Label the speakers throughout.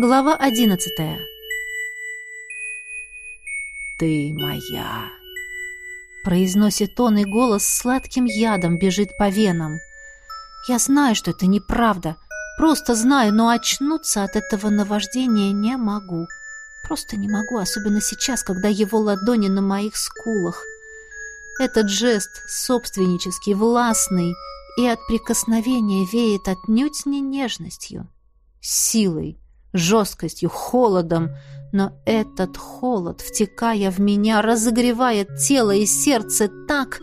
Speaker 1: Глава одиннадцатая.
Speaker 2: «Ты моя!»
Speaker 1: Произносит он, и голос сладким ядом бежит по венам. Я знаю, что это неправда. Просто знаю, но очнуться от этого наваждения не могу. Просто не могу, особенно сейчас, когда его ладони на моих скулах. Этот жест собственнический, властный, и от прикосновения веет отнюдь не нежностью, силой, жесткостью, холодом, но этот холод, втекая в меня, разогревает тело и сердце так,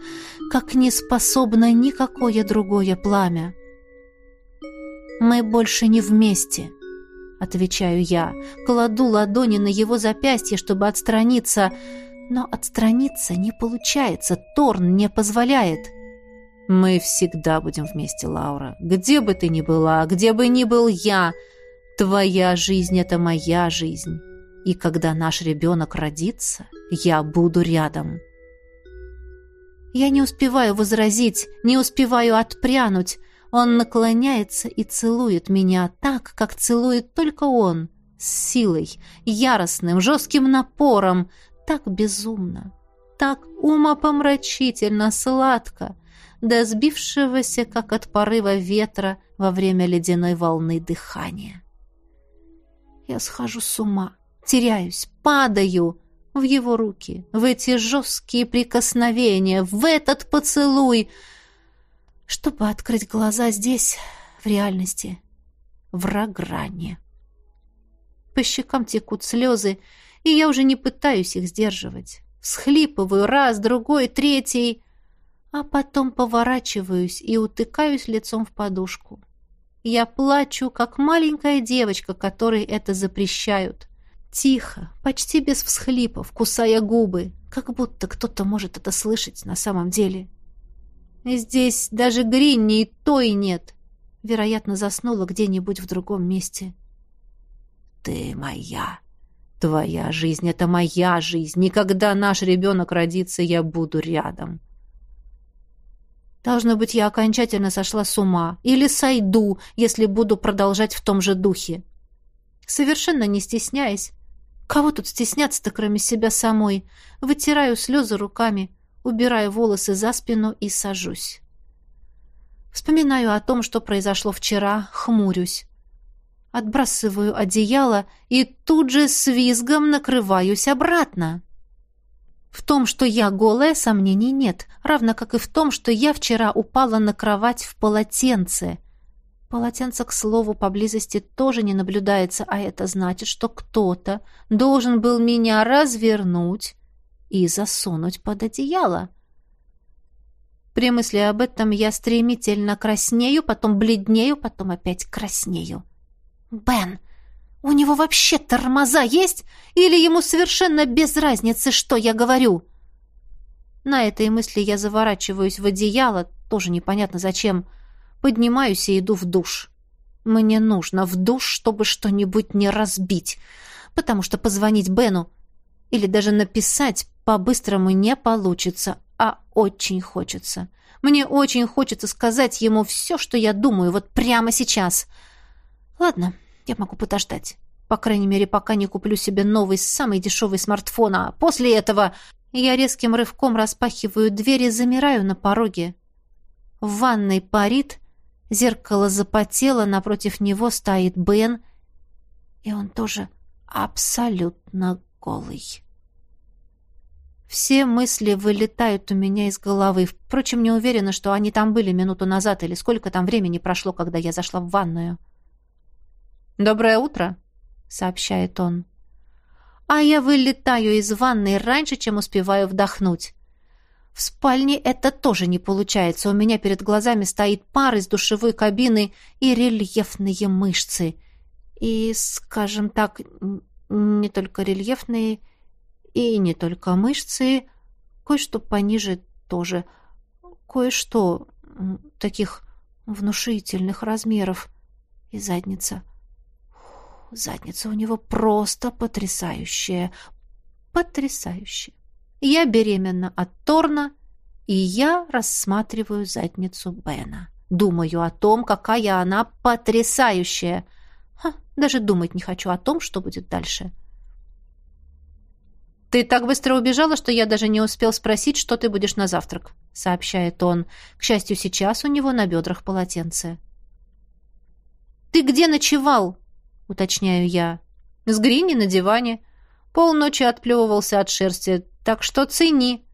Speaker 1: как не способно никакое другое пламя. «Мы больше не вместе», — отвечаю я, кладу ладони на его запястье, чтобы отстраниться, но отстраниться не получается, Торн не позволяет. «Мы всегда будем вместе, Лаура, где бы ты ни была, где бы ни был я», — Твоя жизнь — это моя жизнь. И когда наш ребенок родится, я буду рядом. Я не успеваю возразить, не успеваю отпрянуть. Он наклоняется и целует меня так, как целует только он, с силой, яростным, жестким напором, так безумно, так умопомрачительно сладко, до сбившегося, как от порыва ветра во время ледяной волны дыхания. Я схожу с ума, теряюсь, падаю в его руки, в эти жесткие прикосновения, в этот поцелуй, чтобы открыть глаза здесь, в реальности, в Рагране. По щекам текут слезы, и я уже не пытаюсь их сдерживать. Схлипываю раз, другой, третий, а потом поворачиваюсь и утыкаюсь лицом в подушку. Я плачу, как маленькая девочка, которой это запрещают. Тихо, почти без всхлипов, кусая губы, как будто кто-то может это слышать на самом деле. Здесь даже Гринни и той нет. Вероятно, заснула где-нибудь в другом месте.
Speaker 2: «Ты моя. Твоя жизнь — это моя жизнь. Никогда наш ребенок родится, я буду рядом».
Speaker 1: Должно быть, я окончательно сошла с ума. Или сойду, если буду продолжать в том же духе. Совершенно не стесняясь. Кого тут стесняться-то, кроме себя самой? Вытираю слезы руками, убираю волосы за спину и сажусь. Вспоминаю о том, что произошло вчера, хмурюсь. Отбрасываю одеяло и тут же с визгом накрываюсь обратно. В том, что я голая, сомнений нет, равно как и в том, что я вчера упала на кровать в полотенце. Полотенце, к слову, поблизости тоже не наблюдается, а это значит, что кто-то должен был меня развернуть и засунуть под одеяло. При мысли об этом я стремительно краснею, потом бледнею, потом опять краснею. «Бен!» У него вообще тормоза есть? Или ему совершенно без разницы, что я говорю?» На этой мысли я заворачиваюсь в одеяло, тоже непонятно зачем. Поднимаюсь и иду в душ. Мне нужно в душ, чтобы что-нибудь не разбить, потому что позвонить Бену или даже написать по-быстрому не получится, а очень хочется. Мне очень хочется сказать ему все, что я думаю, вот прямо сейчас. Ладно, я могу подождать. По крайней мере, пока не куплю себе новый, самый дешевый смартфон, а после этого я резким рывком распахиваю дверь и замираю на пороге. В ванной парит, зеркало запотело, напротив него стоит Бен, и он тоже абсолютно голый. Все мысли вылетают у меня из головы. Впрочем, не уверена, что они там были минуту назад или сколько там времени прошло, когда я зашла в ванную. «Доброе утро», — сообщает он. А я вылетаю из ванной раньше, чем успеваю вдохнуть. В спальне это тоже не получается. У меня перед глазами стоит пар из душевой кабины и рельефные мышцы. И, скажем так, не только рельефные и не только мышцы, кое-что пониже тоже. Кое-что таких внушительных размеров и задница — задница у него просто потрясающая. Потрясающая. Я беременна от Торна, и я рассматриваю задницу Бена. Думаю о том, какая она потрясающая. Ха, даже думать не хочу о том, что будет дальше.
Speaker 2: «Ты так быстро убежала, что я даже не успел спросить, что ты будешь на завтрак», — сообщает он. К счастью, сейчас у него на бедрах полотенце.
Speaker 1: «Ты где ночевал?» — уточняю я.
Speaker 2: «С Грини на диване. Полночи отплевывался от шерсти, так что цени».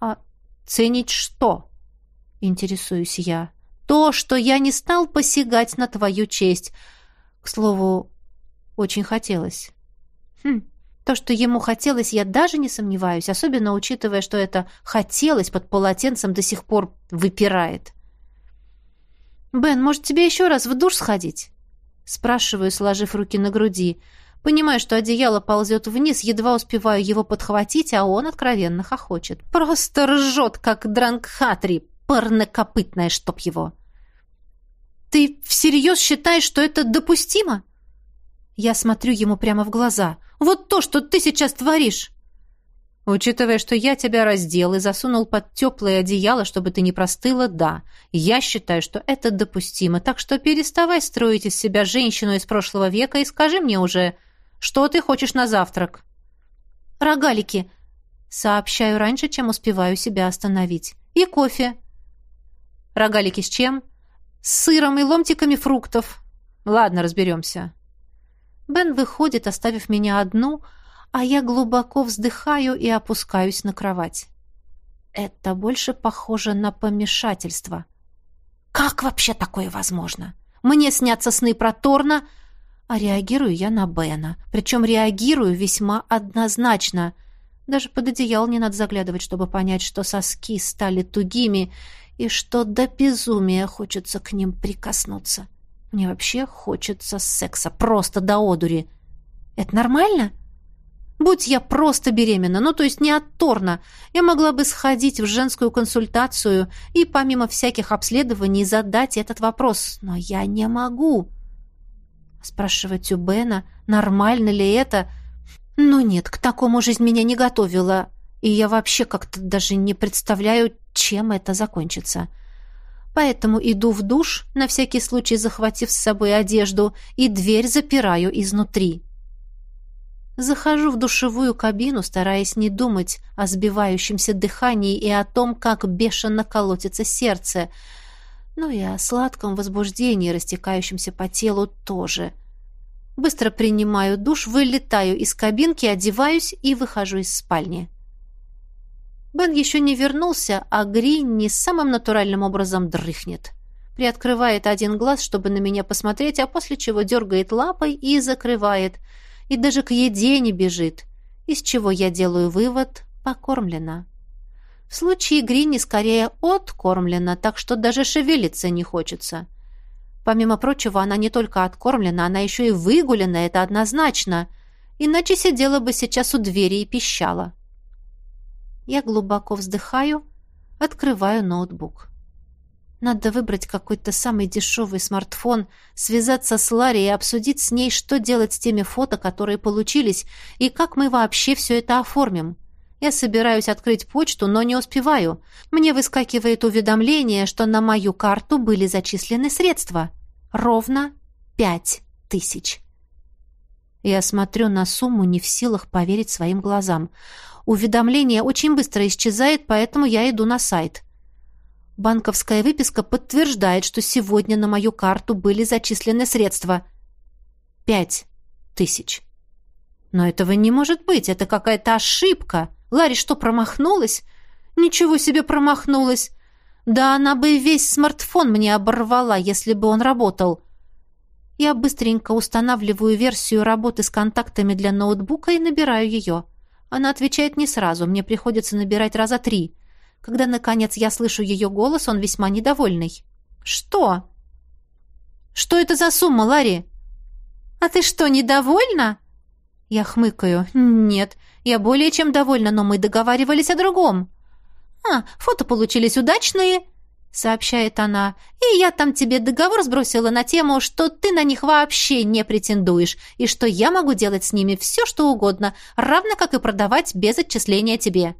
Speaker 1: «А ценить что?» — интересуюсь я. «То, что я не стал посягать на твою честь. К слову, очень хотелось». «Хм, то, что ему хотелось, я даже не сомневаюсь, особенно учитывая, что это «хотелось» под полотенцем до сих пор выпирает. «Бен, может, тебе еще раз в душ сходить?» Спрашиваю, сложив руки на груди. Понимаю, что одеяло ползет вниз, едва успеваю его подхватить, а он откровенно хохочет. Просто ржет, как Дрангхатри, парнокопытная, чтоб его. «Ты всерьез считаешь, что это допустимо?» Я смотрю ему прямо в глаза. «Вот то, что ты сейчас творишь!»
Speaker 2: Учитывая, что я тебя раздел и засунул под теплое одеяло, чтобы ты не простыла, да. Я считаю, что это допустимо, так что переставай строить из себя женщину из прошлого века и скажи мне уже, что ты хочешь на завтрак.
Speaker 1: Рогалики. Сообщаю раньше, чем успеваю себя остановить. И кофе.
Speaker 2: Рогалики с чем?
Speaker 1: С сыром и ломтиками фруктов.
Speaker 2: Ладно, разберемся.
Speaker 1: Бен выходит, оставив меня одну, а я глубоко вздыхаю и опускаюсь на кровать. Это больше похоже на помешательство. Как вообще такое возможно? Мне снятся сны про Торна, а реагирую я на Бена. Причем реагирую весьма однозначно. Даже под одеяло не надо заглядывать, чтобы понять, что соски стали тугими и что до безумия хочется к ним прикоснуться. Мне вообще хочется секса, просто до одури. Это нормально? Будь я просто беременна, ну то есть не от я могла бы сходить в женскую консультацию и помимо всяких обследований задать этот вопрос, но я не могу. Спрашивать у Бена, нормально ли это? Ну нет, к такому жизнь меня не готовила, и я вообще как-то даже не представляю, чем это закончится. Поэтому иду в душ, на всякий случай захватив с собой одежду, и дверь запираю изнутри. Захожу в душевую кабину, стараясь не думать о сбивающемся дыхании и о том, как бешено колотится сердце, ну и о сладком возбуждении, растекающемся по телу, тоже. Быстро принимаю душ, вылетаю из кабинки, одеваюсь и выхожу из спальни. Бен еще не вернулся, а Гринни самым натуральным образом дрыхнет. Приоткрывает один глаз, чтобы на меня посмотреть, а после чего дергает лапой и закрывает. И даже к еде не бежит. Из чего я делаю вывод – покормлена. В случае Гринни скорее откормлена, так что даже шевелиться не хочется. Помимо прочего, она не только откормлена, она еще и выгулена, это однозначно. Иначе сидела бы сейчас у двери и пищала. Я глубоко вздыхаю, открываю ноутбук. Надо выбрать какой-то самый дешевый смартфон, связаться с Ларри и обсудить с ней, что делать с теми фото, которые получились, и как мы вообще все это оформим. Я собираюсь открыть почту, но не успеваю. Мне выскакивает уведомление, что на мою карту были зачислены средства. Ровно пять тысяч. Я смотрю на сумму, не в силах поверить своим глазам. Уведомление очень быстро исчезает, поэтому я иду на сайт. Банковская выписка подтверждает, что сегодня на мою карту были зачислены средства. Пять тысяч. Но этого не может быть, это какая-то ошибка. Ларри что, промахнулась? Ничего себе промахнулась. Да она бы весь смартфон мне оборвала, если бы он работал. Я быстренько устанавливаю версию работы с контактами для ноутбука и набираю ее. Она отвечает не сразу, мне приходится набирать раза три. Когда, наконец, я слышу ее голос, он весьма недовольный. «Что?» «Что это за сумма, Ларри?» «А ты что, недовольна?» Я хмыкаю. «Нет, я более чем довольна, но мы договаривались о другом». «А, фото получились удачные», — сообщает она. «И я там тебе договор сбросила на тему, что ты на них вообще не претендуешь, и что я могу делать с ними все, что угодно, равно как и продавать без отчисления тебе».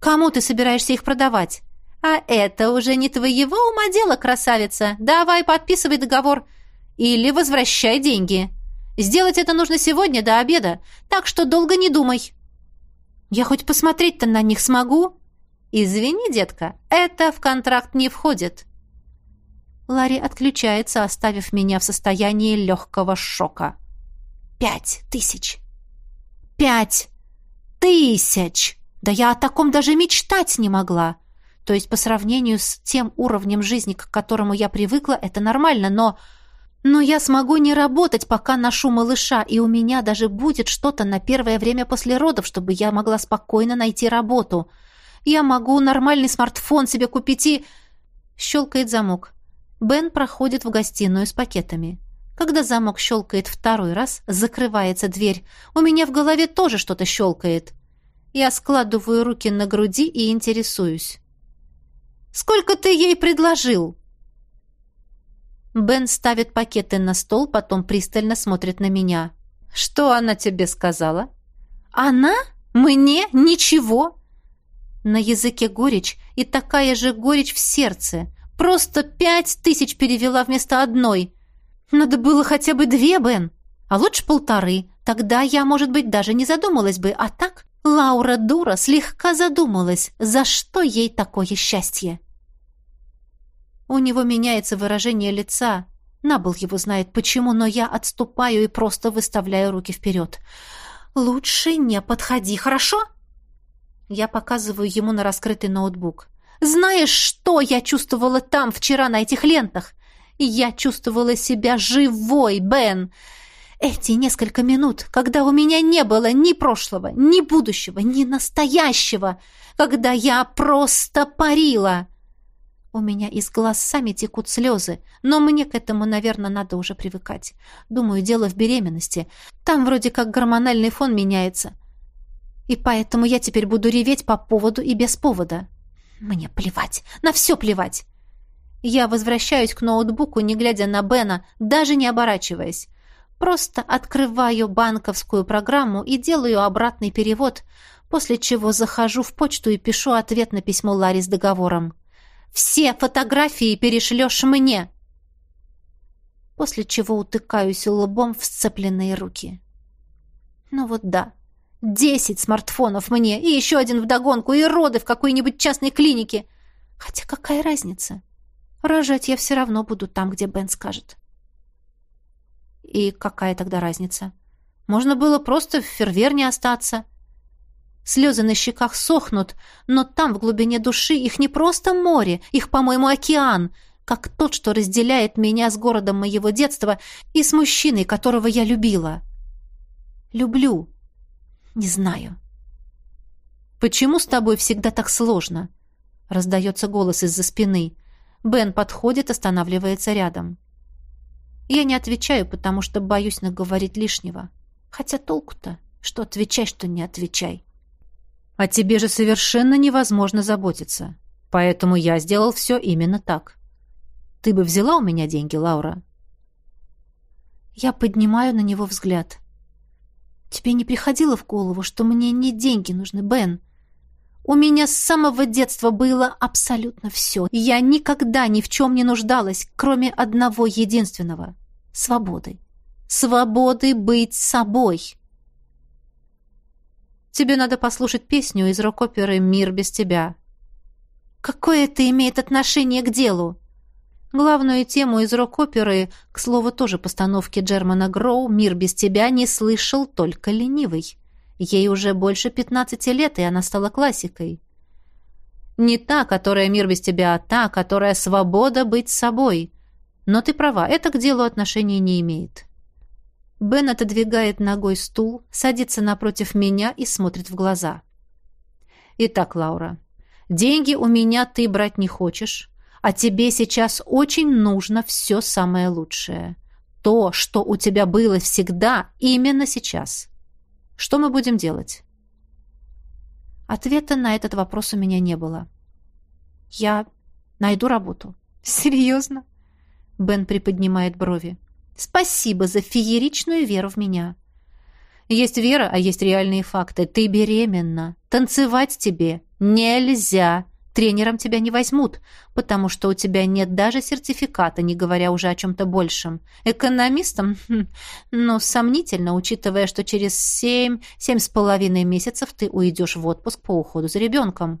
Speaker 1: «Кому ты собираешься их продавать?» «А это уже не твоего ума дело, красавица. Давай, подписывай договор.
Speaker 2: или возвращай деньги. Сделать это нужно сегодня до обеда, так что долго не думай. Я хоть посмотреть-то на них смогу? Извини, детка, это в контракт не входит. Ларри отключается, оставив меня в состоянии легкого шока. Пять тысяч. Пять тысяч! Да я о таком даже мечтать не могла. То есть по сравнению с тем уровнем жизни, к которому я привыкла, это нормально, но... Но я смогу не работать, пока ношу малыша, и у меня даже будет что-то на первое время после родов, чтобы я могла спокойно найти работу. Я могу нормальный смартфон себе купить и... Щелкает замок. Бен проходит в гостиную с пакетами. Когда замок щелкает второй раз, закрывается дверь. У меня в голове тоже что-то щелкает. Я складываю руки на груди и интересуюсь. «Сколько ты ей предложил?» Бен ставит пакеты на стол, потом пристально смотрит на меня. «Что она тебе сказала?» «Она? Мне? Ничего?» На языке горечь и такая же горечь в сердце. Просто пять тысяч перевела вместо одной. Надо было хотя бы две, Бен. А лучше полторы. Тогда я, может быть, даже не задумалась бы. А так Лаура дура слегка задумалась, за что ей такое счастье. У него меняется выражение лица. Набл его знает почему, но я отступаю и просто выставляю руки вперед. «Лучше не подходи, хорошо?» Я показываю ему на раскрытый ноутбук. «Знаешь, что я чувствовала там вчера на этих лентах? Я чувствовала себя живой, Бен. Эти несколько минут, когда у меня не было ни прошлого, ни будущего, ни настоящего, когда я просто парила. У меня из глаз сами текут слезы, но мне к этому, наверное, надо уже привыкать. Думаю, дело в беременности. Там вроде как гормональный фон меняется. И поэтому я теперь буду реветь по поводу и без повода. Мне плевать, на все плевать. Я возвращаюсь к ноутбуку, не глядя на Бена, даже не оборачиваясь. Просто открываю банковскую программу и делаю обратный перевод, после чего захожу в почту и пишу ответ на письмо Ларри с договором. «Все фотографии перешлешь мне!» После чего утыкаюсь лбом в сцепленные руки. Ну вот да, десять смартфонов мне, и еще один вдогонку, и роды в какой-нибудь частной клинике. Хотя какая разница? Рожать я все равно буду там, где Бен скажет. И какая тогда разница? Можно было просто в ферверне остаться. Слезы на щеках сохнут, но там, в глубине души, их не просто море, их, по-моему, океан, как тот, что разделяет меня с городом моего детства и с мужчиной, которого я любила. Люблю. Не знаю. «Почему с тобой всегда так сложно?» — раздается голос из-за спины. Бен подходит, останавливается рядом. Я не отвечаю, потому что боюсь наговорить лишнего. Хотя толку-то, что отвечай, что не отвечай. А тебе же совершенно невозможно заботиться. Поэтому я сделал все именно так. Ты бы взяла у меня деньги, Лаура? Я поднимаю на него взгляд. Тебе не приходило в голову, что мне не деньги нужны, Бен? У меня с самого детства было абсолютно все. Я никогда ни в чем не нуждалась, кроме одного единственного — свободы. Свободы быть собой. Тебе надо послушать песню из рок-оперы «Мир без тебя». Какое это имеет отношение к делу? Главную тему из рок-оперы, к слову, тоже постановки Джермана Гроу «Мир без тебя» не слышал только ленивый. Ей уже больше пятнадцати лет, и она стала классикой. Не та, которая мир без тебя, а та, которая свобода быть собой. Но ты права, это к делу отношения не имеет. Бен отодвигает ногой стул, садится напротив меня и смотрит в глаза. Итак, Лаура, деньги у меня ты брать не хочешь, а тебе сейчас очень нужно все самое лучшее. То, что у тебя было всегда, именно сейчас. Что мы будем делать? Ответа на этот вопрос у меня не было. Я найду работу. Серьезно? Бен приподнимает брови. Спасибо за фееричную веру в меня. Есть вера, а есть реальные факты. Ты беременна. Танцевать тебе нельзя.
Speaker 1: Тренером тебя не возьмут, потому что у тебя нет даже сертификата, не говоря уже о чем-то большем. Экономистом? Хм, ну, сомнительно, учитывая, что через семь, семь с половиной месяцев ты уйдешь в отпуск по уходу за ребенком.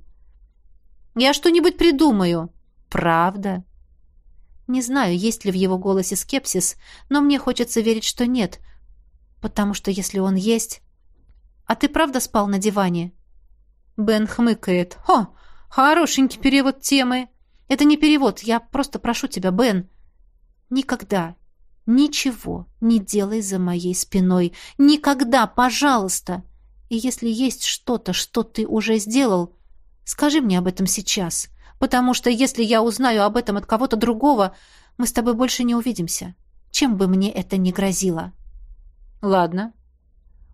Speaker 1: Я что-нибудь придумаю. Правда? Не знаю, есть ли в его голосе скепсис, но мне хочется верить, что нет, потому что если он есть... А ты правда спал на диване? Бен хмыкает. «Хо!» Хорошенький перевод темы. Это не перевод, я просто прошу тебя, Бен. Никогда, ничего не делай за моей спиной. Никогда, пожалуйста. И если есть что-то, что ты уже сделал, скажи мне об этом сейчас. Потому что если я узнаю об этом от кого-то другого, мы с тобой больше не увидимся. Чем бы мне это ни грозило. Ладно.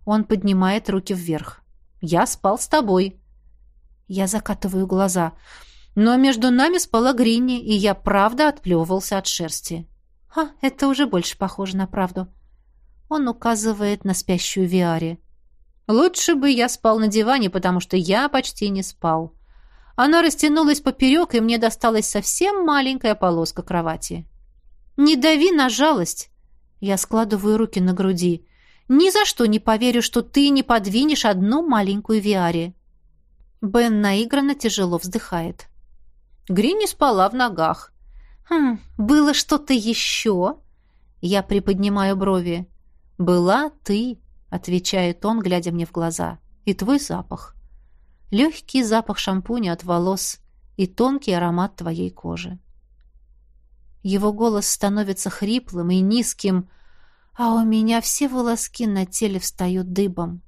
Speaker 1: Он поднимает руки вверх. Я спал с тобой. Я закатываю глаза. Но между нами спала Гринни, и я правда отплевывался от шерсти. А, это уже больше похоже на правду. Он указывает на спящую Виаре. Лучше бы я спал на диване, потому что я почти не спал. Она растянулась поперек, и мне досталась совсем маленькая полоска кровати. «Не дави на жалость!» Я складываю руки на груди. «Ни за что не поверю, что ты не подвинешь одну маленькую Виаре». Бен наигранно тяжело вздыхает. Гринни спала в ногах. «Хм, было что-то еще?» Я приподнимаю брови. «Была ты», — отвечает он, глядя мне в глаза. «И твой запах. Легкий запах шампуня от волос и тонкий аромат твоей кожи». Его голос становится хриплым и низким, а у меня все волоски на теле встают дыбом.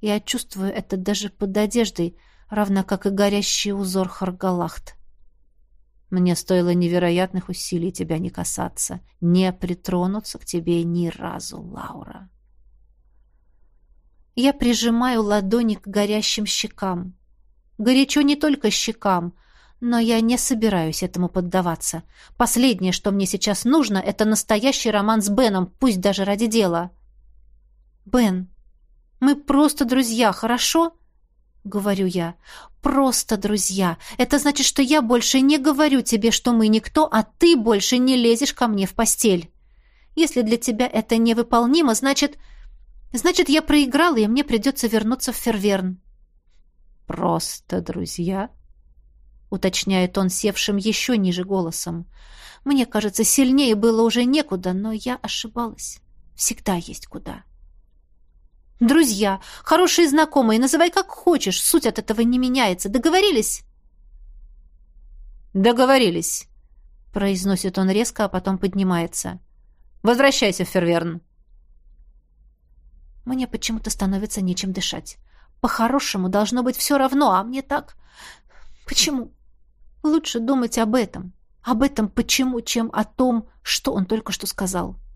Speaker 1: Я чувствую это даже под одеждой — равно как и горящий узор Харгалахт. Мне стоило невероятных усилий тебя не касаться, не притронуться к тебе ни разу, Лаура. Я прижимаю ладони к горящим щекам. Горячо не только щекам, но я не собираюсь этому поддаваться. Последнее, что мне сейчас нужно, это настоящий роман с Беном, пусть даже ради дела. Бен, мы просто друзья, хорошо? — говорю я. «Просто друзья. Это значит, что я больше не говорю тебе, что мы никто, а ты больше не лезешь ко мне в постель. Если для тебя это невыполнимо, значит... Значит, я проиграла, и мне придется вернуться в Ферверн». «Просто друзья?» — уточняет он севшим еще ниже голосом. «Мне кажется, сильнее было уже некуда, но я ошибалась. Всегда есть куда». Друзья, хорошие знакомые, называй как хочешь, суть от этого не меняется. Договорились? Договорились, произносит он резко, а потом поднимается. Возвращайся в Ферверн. Мне почему-то становится нечем дышать. По-хорошему должно быть все равно, а мне так... Почему? Лучше думать об этом. Об этом почему, чем о том, что он только что сказал. —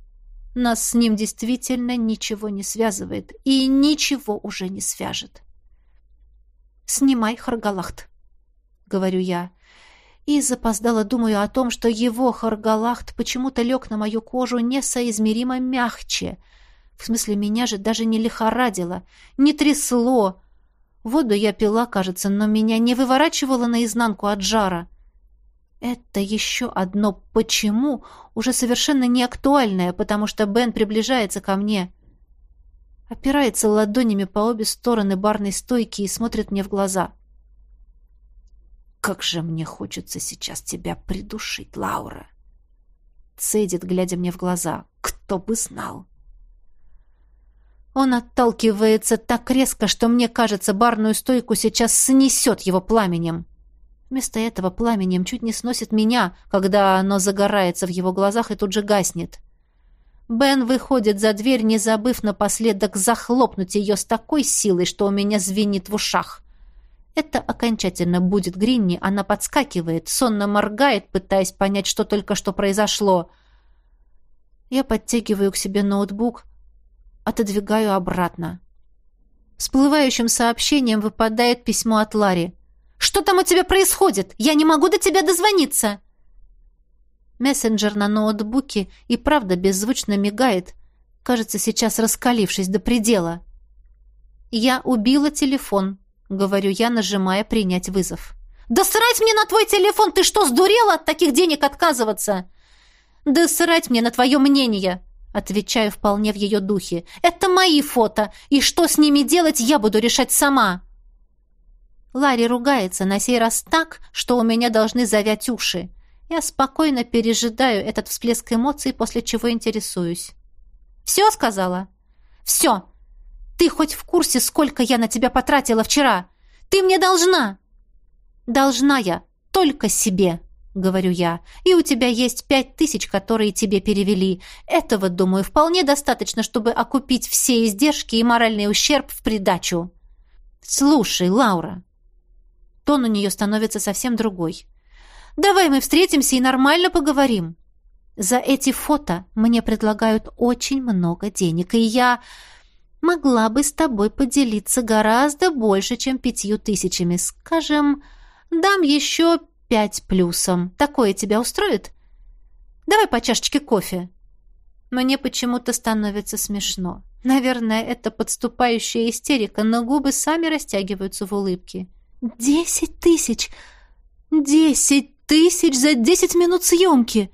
Speaker 1: нас с ним действительно ничего не связывает и ничего уже не свяжет. «Снимай Харгалахт», — говорю я. И запоздала думаю о том, что его Харгалахт почему-то лег на мою кожу несоизмеримо мягче. В смысле, меня же даже не лихорадило, не трясло. Воду я пила, кажется, но меня не выворачивало наизнанку от жара. Это еще одно «почему» уже совершенно не актуальное, потому что Бен приближается ко мне. Опирается ладонями по обе стороны барной стойки и смотрит мне в глаза. «Как же мне хочется сейчас тебя придушить, Лаура!» Цедит, глядя мне в глаза. «Кто бы знал!» Он отталкивается так резко, что мне кажется, барную стойку сейчас снесет его пламенем. Вместо этого пламенем чуть не сносит меня, когда оно загорается в его глазах и тут же гаснет. Бен выходит за дверь, не забыв напоследок захлопнуть ее с такой силой, что у меня звенит в ушах. Это окончательно будет Гринни, она подскакивает, сонно моргает, пытаясь понять, что только что произошло. Я подтягиваю к себе ноутбук, отодвигаю обратно. Всплывающим сообщением выпадает письмо от Ларри. Что там у тебя происходит? Я не могу до тебя дозвониться!» Мессенджер на ноутбуке и правда беззвучно мигает, кажется, сейчас раскалившись до предела. «Я убила телефон», — говорю я, нажимая «принять вызов».
Speaker 2: Да срать мне на твой телефон! Ты что, сдурела от таких денег отказываться? Да срать мне на твое мнение! Отвечаю вполне в ее духе. Это мои фото, и что с ними делать, я буду решать сама. Ларри ругается на сей раз так, что у меня должны завять уши. Я спокойно пережидаю этот всплеск эмоций, после чего интересуюсь. «Все сказала?» «Все! Ты хоть в курсе, сколько я на тебя потратила вчера? Ты мне должна!» «Должна я только себе!» — говорю я. «И у тебя есть пять тысяч, которые тебе перевели. Этого, думаю, вполне достаточно, чтобы окупить все издержки и моральный ущерб в придачу». «Слушай, Лаура, Тон у нее становится совсем другой. «Давай мы встретимся и нормально поговорим. За эти фото мне предлагают очень много денег, и я могла бы с тобой поделиться гораздо больше, чем пятью тысячами. Скажем, дам еще пять плюсом. Такое тебя устроит? Давай по чашечке кофе». Мне почему-то становится смешно. Наверное, это подступающая истерика, но губы сами растягиваются в улыбке. Десять тысяч! Десять тысяч за десять минут съемки!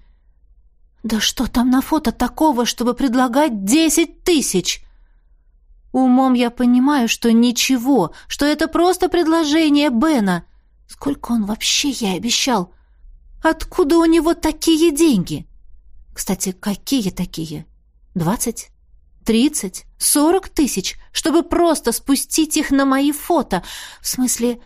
Speaker 2: Да что там на фото такого, чтобы предлагать десять тысяч? Умом я понимаю, что ничего, что это просто предложение Бена. Сколько он вообще ей обещал? Откуда у него такие деньги? Кстати, какие такие? Двадцать? Тридцать? Сорок тысяч? Чтобы просто спустить их на мои фото? В смысле,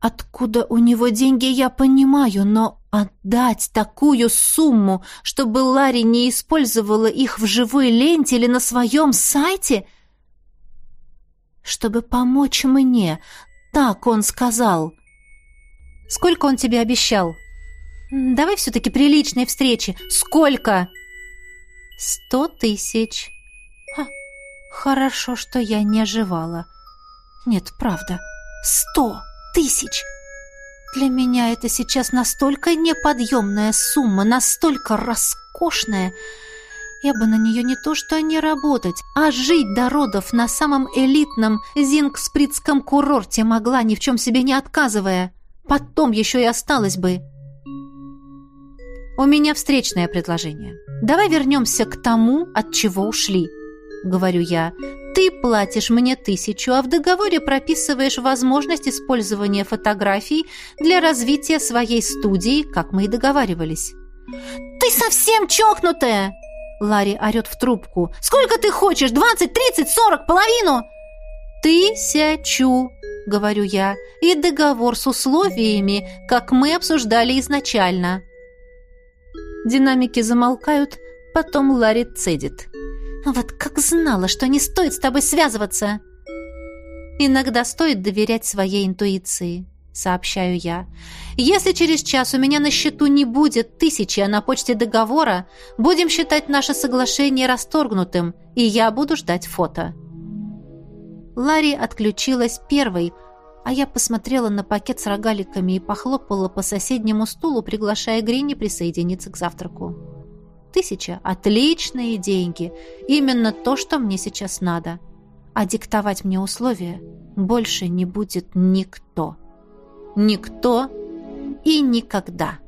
Speaker 2: Откуда у него деньги, я понимаю, но отдать такую сумму, чтобы Ларри не использовала их в живой ленте или на своем сайте? Чтобы помочь мне, так он сказал. Сколько он тебе обещал? Давай все-таки приличной встречи. Сколько? Сто тысяч. Ха, хорошо, что я не оживала. Нет, правда, сто тысяч. Для меня это сейчас настолько неподъемная сумма, настолько роскошная. Я бы на нее не то что не работать, а жить до родов на самом элитном Зингспритском курорте могла, ни в чем себе не отказывая. Потом еще и осталось бы. У меня встречное предложение. Давай вернемся к тому, от чего ушли. Говорю я, ты платишь мне тысячу, а в договоре прописываешь возможность использования фотографий для развития своей студии, как мы и договаривались. «Ты совсем чокнутая!» Ларри орет в трубку. «Сколько ты хочешь? Двадцать, тридцать, сорок, половину?» «Тысячу», — говорю я, «и договор с условиями, как мы обсуждали изначально». Динамики замолкают, потом Ларри цедит. Вот как знала, что не стоит с тобой связываться. Иногда стоит доверять своей интуиции, сообщаю я. Если через час у меня на счету не будет тысячи, а на почте договора, будем считать наше соглашение расторгнутым, и я буду ждать фото. Ларри отключилась первой, а я посмотрела на пакет с рогаликами и похлопала по соседнему стулу, приглашая Грини присоединиться к завтраку. Тысяча – отличные деньги. Именно то, что мне сейчас надо. А диктовать мне условия больше не будет никто. Никто и никогда.